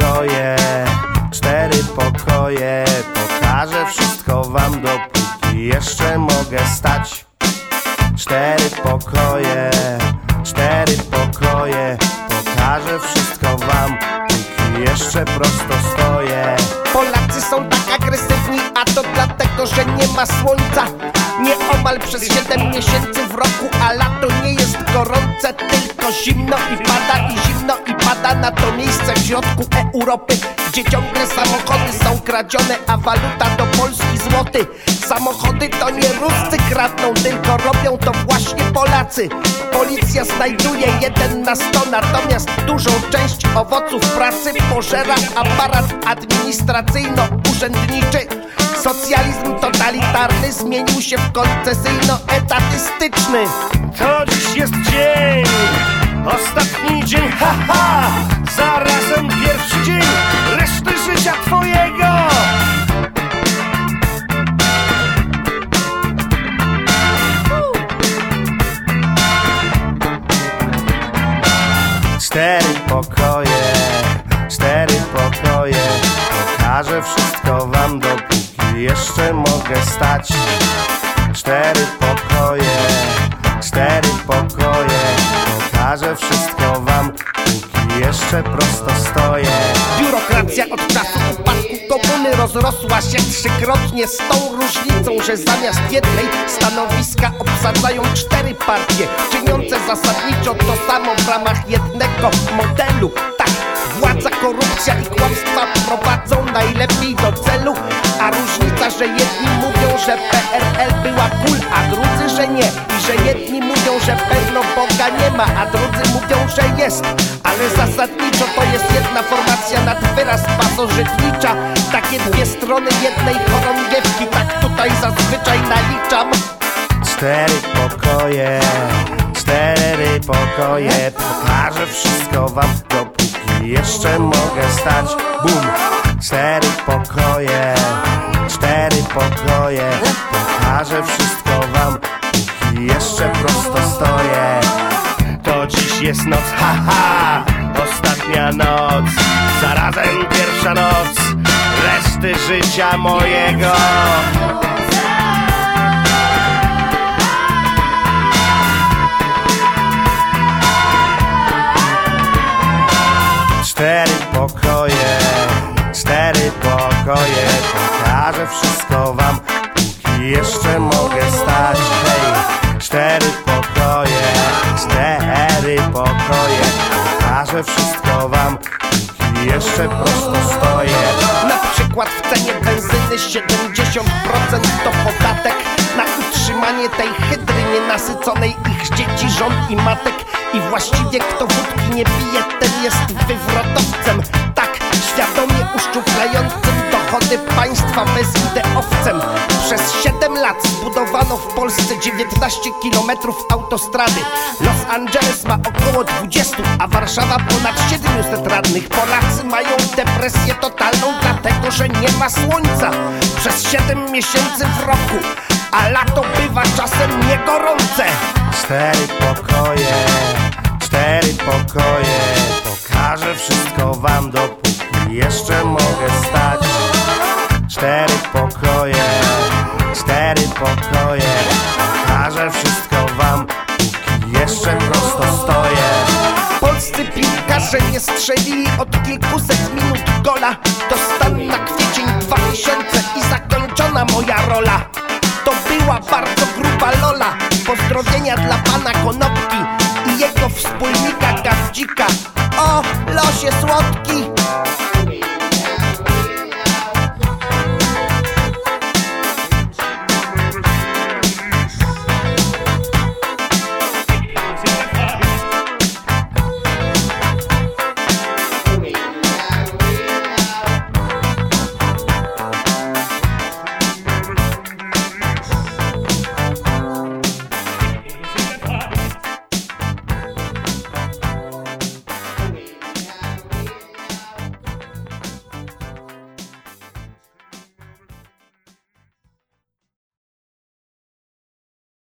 Pokoje, cztery pokoje. Pokażę wszystko wam dopóki jeszcze mogę stać. Cztery pokoje, cztery pokoje. Pokażę wszystko wam, póki jeszcze prosto stoję. Polacy są tak agresywni, a to dlatego, że nie ma słońca. Nieomal przez 7 miesięcy w roku, a lato nie jest gorące Tylko zimno i pada i zimno i pada na to miejsce w środku Europy Gdzie ciągle samochody są kradzione, a waluta to polski złoty. Samochody to nie Ruscy kradną, tylko robią to właśnie Polacy. Policja znajduje jeden na sto, natomiast dużą część owoców pracy pożera aparat administracyjno-urzędniczy Socjalizm totalitarny zmienił się w koncesyjno-etatystyczny. To dziś jest dzień, ostatni dzień, haha Zarazem pierwszy dzień reszty życia twojego. Cztery pokoje, cztery pokoje. Pokażę wszystko wam dopóki jeszcze mogę stać. Cztery pokoje, cztery pokoje Pokażę wszystko wam, póki jeszcze prosto stoję. Biurokracja od czasu upadku komuny rozrosła się trzykrotnie z tą różnicą, że zamiast jednej stanowiska obsadzają cztery partie, czyniące zasadniczo to samo w ramach jednego modelu. Tak, władza, korupcja i kłamstwa prowadzą najlepiej do celu, a różnica, że jedni mówią, że PRL była cool, a że nie. I że jedni mówią, że pewno Boga nie ma, a drudzy mówią, że jest. Ale zasadniczo to jest jedna formacja nad wyraz pasożytnicza Takie dwie strony jednej chorągiewki, tak tutaj zazwyczaj naliczam Cztery pokoje, cztery pokoje Pokażę wszystko wam, dopóki jeszcze mogę stać Bum! Cztery jest noc, haha! Ostatnia noc, zarazem pierwsza noc Reszty życia mojego Cztery pokoje, cztery pokoje Pokażę wszystko wam, póki jeszcze mogę pokoje. Pokażę wszystko wam, jeszcze prosto stoję. Na przykład w cenie benzyny 70% to podatek. Na utrzymanie tej hydry nienasyconej ich dzieci, żon i matek. I właściwie kto wódki nie pije, ten jest wywrotowcem. Tak, świadomie uszczuplającym dochody państwa bezideowcem Przez 7 lat zbudowano w Polsce 19 kilometrów autostrady. Los Angeles ma około 20, a Warszawa ponad 700 radnych. Polacy mają depresję totalną, dlatego że nie ma słońca. Przez 7 miesięcy w roku, a lato bywa czasem niegorące. Cztery pokoje, cztery pokoje. Pokażę wszystko wam, dopóki jeszcze mogę stać piłkarze nie strzelili od kilkuset minut gola. To stan na kwiecień 2000 i zakończona moja rola. To była bardzo gruba lola. Pozdrowienia dla pana Konopki I jego wspólnika Gawdzika O, losie słodki